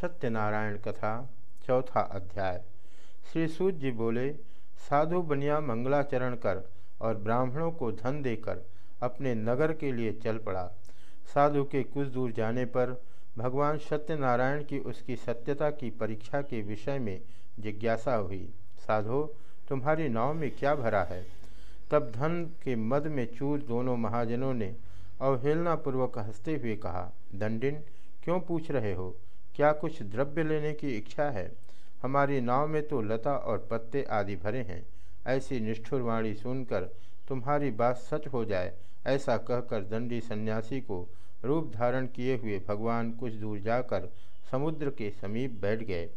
सत्यनारायण कथा, चौथा अध्याय। श्री सूत जी बोले, साधु बनिया मंगलाचरण कर और ब्राह्मणों को धन देकर अपने नगर के लिए चल पड़ा। साधु के कुछ दूर जाने पर भगवान सत्यनारायण की उसकी सत्यता की परीक्षा के विषय में जिज्ञासा हुई, साधो, तुम्हारी नाव में क्या भरा है? तब धन के मद में चूर दोनों महाजनों ने अवहेलनापूर्वक हँसते हुए कहा, दंडिन, क्यों पूछ रहे हो? क्या कुछ द्रव्य लेने की इच्छा है? हमारी नाव में तो लता और पत्ते आदि भरे हैं। ऐसी निष्ठुर वाणी सुनकर तुम्हारी बात सच हो जाए, ऐसा कहकर दंडी सन्यासी को रूप धारण किए हुए भगवान कुछ दूर जाकर समुद्र के समीप बैठ गए।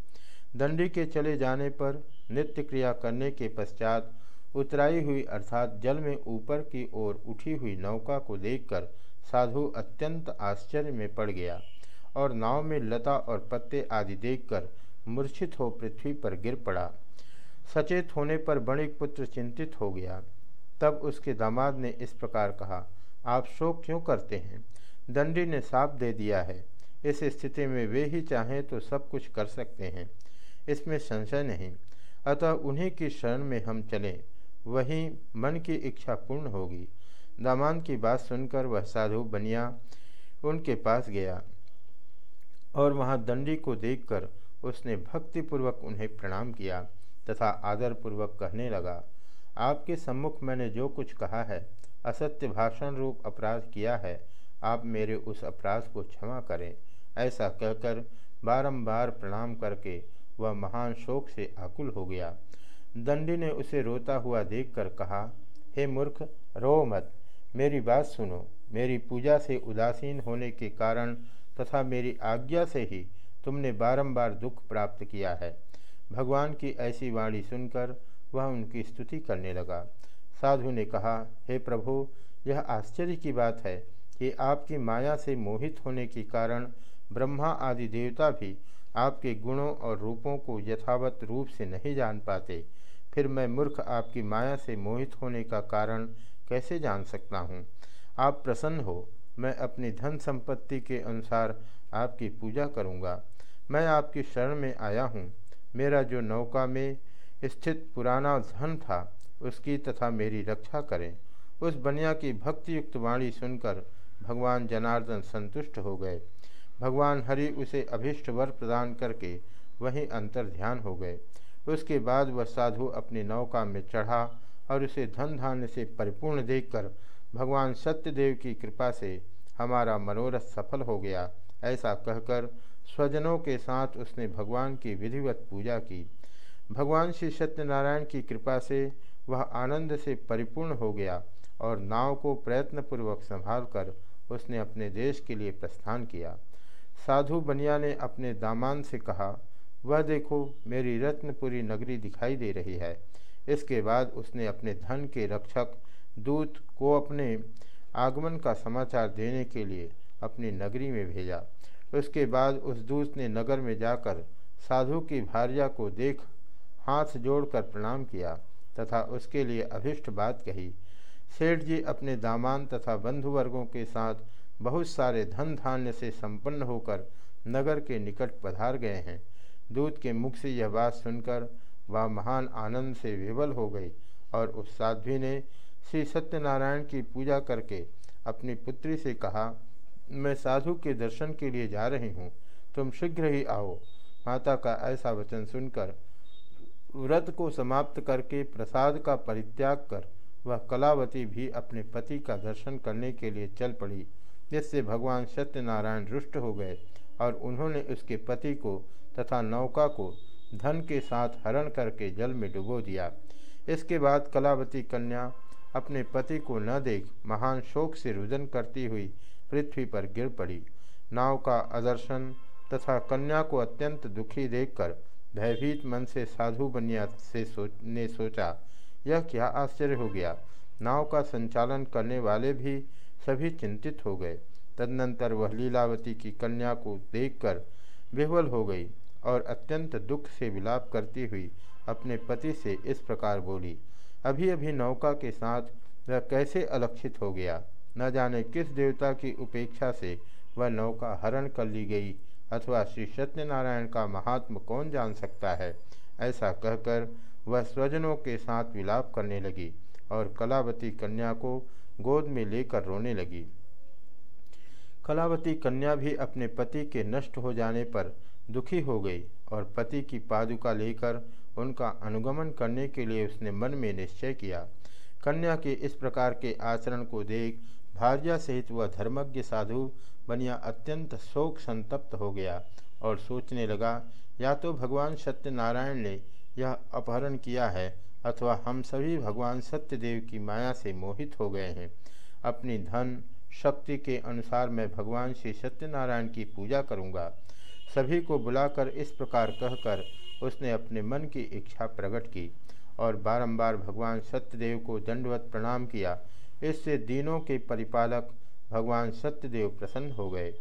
दंडी के चले जाने पर नित्य क्रिया करने के पश्चात उतराई हुई अर्थात जल में ऊपर की ओर उठी हुई नौका को देखकर साधु अत्यंत आश्चर्य में पड़ गया। और नाव में लता और पत्ते आदि देखकर मूर्छित हो पृथ्वी पर गिर पड़ा। सचेत होने पर बणिक पुत्र चिंतित हो गया। तब उसके दामाद ने इस प्रकार कहा, आप शोक क्यों करते हैं? दंडी ने साप दे दिया है। इस स्थिति में वे ही चाहें तो सब कुछ कर सकते हैं। इसमें संशय नहीं। अतः उन्हीं की शरण में हम चलें। वहीं मन की इच्छा पूर्ण होगी। दामान की बात सुनकर वह साधु बनिया उनके पास गया। और वहाँ दंडी को देखकर उसने भक्तिपूर्वक उन्हें प्रणाम किया तथा आदरपूर्वक कहने लगा, आपके सम्मुख मैंने जो कुछ कहा है, असत्य भाषण रूप अपराध किया है, आप मेरे उस अपराध को क्षमा करें। ऐसा कहकर बारंबार प्रणाम करके वह महान शोक से आकुल हो गया। दंडी ने उसे रोता हुआ देखकर कहा, हे मूर्ख रो मत, मेरी बात सुनो। मेरी पूजा से उदासीन होने के कारण तथा मेरी आज्ञा से ही तुमने बारंबार दुख प्राप्त किया है। भगवान की ऐसी वाणी सुनकर वह उनकी स्तुति करने लगा। साधु ने कहा, हे प्रभु, यह आश्चर्य की बात है कि आपकी माया से मोहित होने के कारण ब्रह्मा आदि देवता भी आपके गुणों और रूपों को यथावत रूप से नहीं जान पाते। फिर मैं मूर्ख आपकी माया से मोहित होने का कारण कैसे जान सकता हूँ? आप प्रसन्न हो मैं अपनी धन संपत्ति के अनुसार आपकी पूजा करूँगा। मैं आपकी शरण में आया हूँ। मेरा जो नौका में स्थित पुराना धन था, उसकी तथा मेरी रक्षा करें। उस बनिया की भक्तियुक्त वाणी सुनकर भगवान जनार्दन संतुष्ट हो गए। भगवान हरि उसे अभिष्ट वर प्रदान करके वहीं अंतर ध्यान हो गए। उसके बाद वह साधु अपनी नौका में चढ़ा और उसे धन धान्य से परिपूर्ण देखकर भगवान सत्यदेव की कृपा से हमारा मनोरथ सफल हो गया, ऐसा कहकर स्वजनों के साथ उसने भगवान की विधिवत पूजा की। भगवान श्री सत्यनारायण की कृपा से वह आनंद से परिपूर्ण हो गया और नाव को प्रयत्नपूर्वक संभाल कर उसने अपने देश के लिए प्रस्थान किया। साधु बनिया ने अपने दामान से कहा, वह देखो, मेरी रत्नपुरी नगरी दिखाई दे रही है। इसके बाद उसने अपने धन के रक्षक दूत को अपने आगमन का समाचार देने के लिए अपनी नगरी में भेजा। उसके बाद उस दूत ने नगर में जाकर साधु की भार्या को देख हाथ जोड़कर प्रणाम किया तथा उसके लिए अभिष्ट बात कही। सेठ जी अपने दामान तथा बंधुवर्गों के साथ बहुत सारे धन धान्य से संपन्न होकर नगर के निकट पधार गए हैं। दूत के मुख से यह बात सुनकर वह महान आनंद से विवल हो गई और उस साध्वी ने श्री सत्यनारायण की पूजा करके अपनी पुत्री से कहा, मैं साधु के दर्शन के लिए जा रही हूँ। तुम शीघ्र ही आओ। माता का ऐसा वचन सुनकर व्रत को समाप्त करके प्रसाद का परित्याग कर वह कलावती भी अपने पति का दर्शन करने के लिए चल पड़ी, जिससे भगवान सत्यनारायण रुष्ट हो गए और उन्होंने उसके पति को तथा नौका को धन के साथ हरण करके जल में डुबो दिया। इसके बाद कलावती कन्या अपने पति को न देख महान शोक से रुदन करती हुई पृथ्वी पर गिर पड़ी। नाव का आदर्शन तथा कन्या को अत्यंत दुखी देखकर भयभीत मन से साधु बनिया से सोच ने सोचा, यह क्या आश्चर्य हो गया? नाव का संचालन करने वाले भी सभी चिंतित हो गए। तदनंतर वह लीलावती की कन्या को देखकर विह्वल हो गई और अत्यंत दुख से विलाप करती हुई अपने पति से इस प्रकार बोली अभी अभी नौका के साथ वह कैसे अलक्षित हो गया? न जाने किस देवता की उपेक्षा से वह नौका हरण कर ली गई, अथवा श्री सत्यनारायण का महात्म कौन जान सकता है? ऐसा कहकर वह स्वजनों के साथ विलाप करने लगी और कलावती कन्या को गोद में लेकर रोने लगी। कलावती कन्या भी अपने पति के नष्ट हो जाने पर दुखी हो गई। और पति की पादुका लेकर उनका अनुगमन करने के लिए उसने मन में निश्चय किया। कन्या के इस प्रकार के आचरण को देख भार्या सहित वह धर्मज्ञ साधु बनिया अत्यंत शोक संतप्त हो गया और सोचने लगा, या तो भगवान सत्यनारायण ने यह अपहरण किया है अथवा हम सभी भगवान सत्यदेव की माया से मोहित हो गए हैं। अपनी धन, शक्ति के अनुसार मैं भगवान श्री सत्यनारायण की पूजा करूँगा। सभी को बुलाकर इस प्रकार कहकर उसने अपने मन की इच्छा प्रकट की और बारंबार भगवान सत्यदेव को दंडवत प्रणाम किया। इससे दिनों के परिपालक भगवान सत्यदेव प्रसन्न हो गए।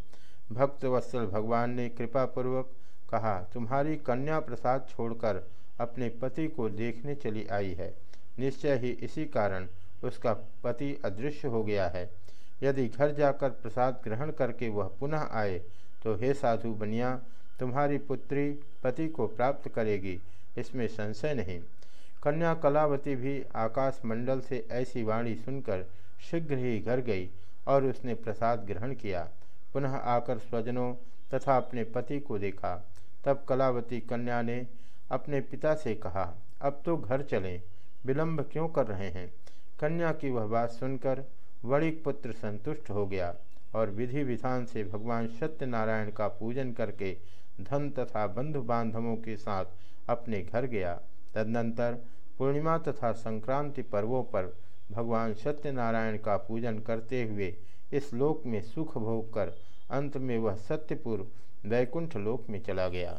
भक्त वत्सल भगवान ने कृपापूर्वक कहा, तुम्हारी कन्या प्रसाद छोड़कर अपने पति को देखने चली आई है। निश्चय ही इसी कारण उसका पति अदृश्य हो गया है। यदि घर जाकर प्रसाद ग्रहण करके वह पुनः आए तो हे साधु बनिया, तुम्हारी पुत्री पति को प्राप्त करेगी, इसमें संशय नहीं। कन्या कलावती भी आकाश मंडल से ऐसी वाणी सुनकर शीघ्र ही घर गई और उसने प्रसाद ग्रहण किया। पुनः आकर स्वजनों तथा अपने पति को देखा। तब कलावती कन्या ने अपने पिता से कहा, अब तो घर चलें, विलंब क्यों कर रहे हैं? कन्या की वह बात सुनकर वणिक पुत्र संतुष्ट हो गया। और विधि विधान से भगवान सत्यनारायण का पूजन करके धन तथा बंधु बांधवों के साथ अपने घर गया। तदनंतर पूर्णिमा तथा संक्रांति पर्वों पर भगवान सत्यनारायण का पूजन करते हुए इस लोक में सुख भोग कर अंत में वह सत्यपुर वैकुंठ लोक में चला गया।